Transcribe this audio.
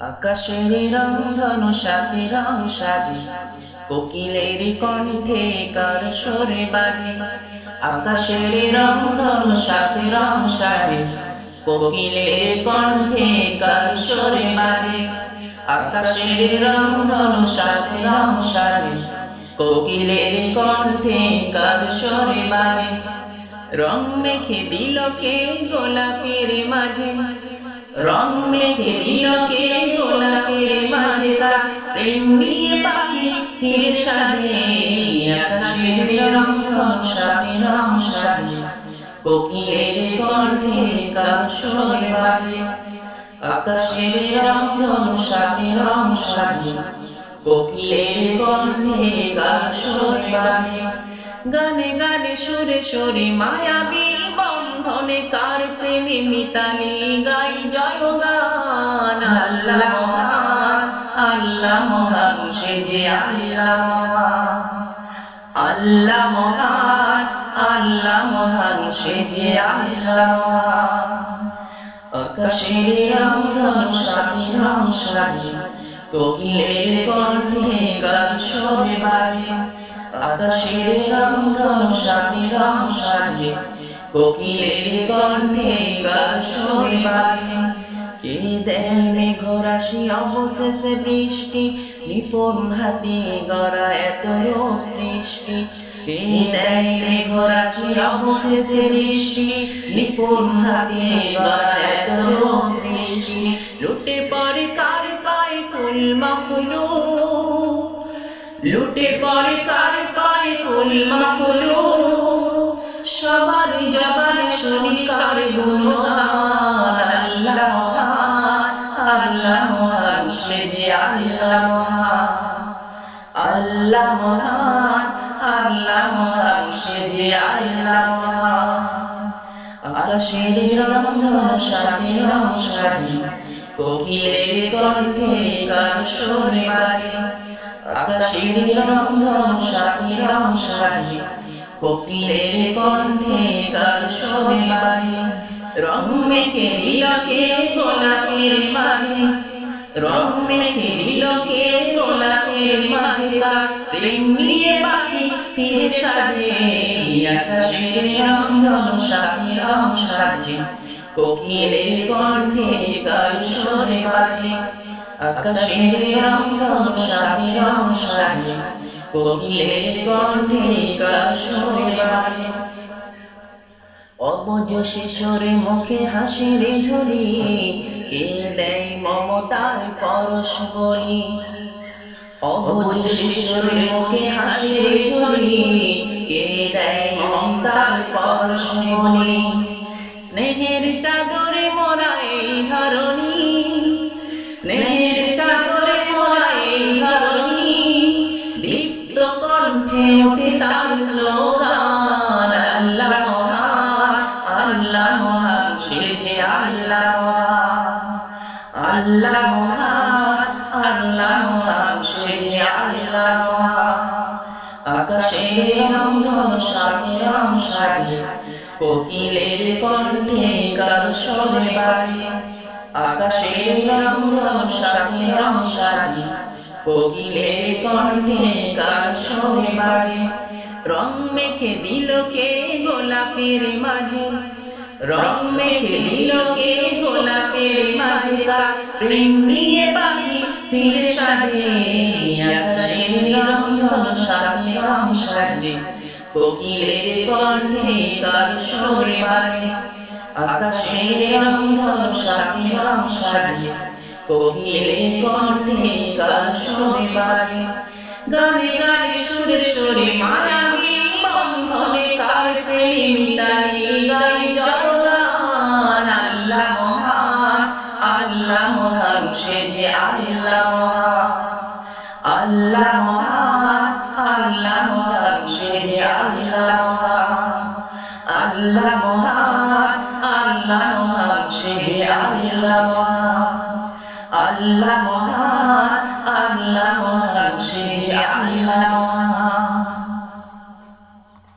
আকাশের রংধনু সাথে রং সাজে, কোকিলের কণ্ঠে কার সরে বাজে। আকাশের রংধনু সাথে রং সাজে, কোকিলের কণ্ঠে কার সরে বাজে। আকাশের রংধনু সাথে রং সাজে, কোকিলের কণ্ঠে কার সরে বাজে। রং মেখে দিল কে গোলাপের মাঝে। রং মেখে দিল কে গোলাপের মাঝে প্রেম নিয়ে পাখি ফিরে সাজে। আকাশের রং সাথে রং সাজে। কোকিলের কণ্ঠে কার সরে বাজে। আকাশের রং সাথে রং সাজে। কোকিলের কণ্ঠে বাজে। গানে গানে সুরে সুরে মায়াবী বন্ধনে কার প্রেমে মিতালি গান আল্লাহ মহান আল্লাহ মহান সে যে আল্লাহ মহান। আল্লাহ মহান আল্লাহ মহান সে যে আল্লাহ আকাশের রং সাথে রং সাজে কোকিলের কণ্ঠে গান শোভে বাজে। আকাশের রংধন সাথে রং সাজে কোকিলের কণ্ঠে গান কে দেয় মেঘরাশি অবশেষে বৃষ্টি। নিপুণ হাতে গড়া এত রূপ সৃষ্টি। কে দেয় মেঘরাশি অবশেষে বৃষ্টি। নিপুণ হাতে গড়া এত রূপ সৃষ্টি। লুটে পরে কার পায় কুল মখলু লুটে পরে কার পায় কুল মখলু সবার জবান শুনি কার গুণগান। আল্লাহ মহান, সে যে আল্লাহ মহান। আল্লাহ মহান আল্লাহ মহান, সে যে আল্লাহ মহান। আকাশের রংধন, সাথে রং সাজে কোকিলের কণ্ঠে গান সরে বাজে। আকাশের রংধন, সাথে রং সাজে কোকিলের কণ্ঠে রং মেখে দিল কে গোলাপের মাঝে রং মেখে দিল কে গোলাপের মাঝে প্রেম নিয়ে পাখি ফিরে সাজে আকাশের রংধন সাথে রং সাজে, কোকিলের কণ্ঠে গান সরে বাজে আকাশের রং সাজে, কোকিলের কণ্ঠে গান সরে বাজে। অবজ শিশোরে মুখে হাসির ঝুলি, কে দেয় মমতার পরশ বলি? অবজ শিশোরে মুখে হাসির ঝুলি, কে দেয় মমতার পরশ বলি? স্নেহের চাদরে মোরা এই ধরণী, স্নেহের চাদরে মোরা এই ধরণী, দীপ্ত কণ্ঠে ওঠে তার স্লোগান আকাশের রংধন সাথে রং সাজে কোকিলের কণ্ঠে গান সরে বাজে আকাশের রংধন সাথে রং সাজে কোকিলের কণ্ঠে গান সরে বাজে রং মেখে দিল কে গোলাপের মাঝে, রং মেখে দিল কে গোলাপের মাঝে। প্রেম নিয়ে ফিরে সাজে আকাশের রংধন সাথে রং সাজে কোকিলের কণ্ঠে গান সরে বাজে আকাশের রংধন সাথে রং সাজে কোকিলের কণ্ঠে গান সরে বাজে গানে গানে সুরে সুরে মায়াবী বন্ধনে কার প্রেমী মিতালি গাই জয়গান আল্লাহ মহান আল্লাহ মহান, সে আল্লাহ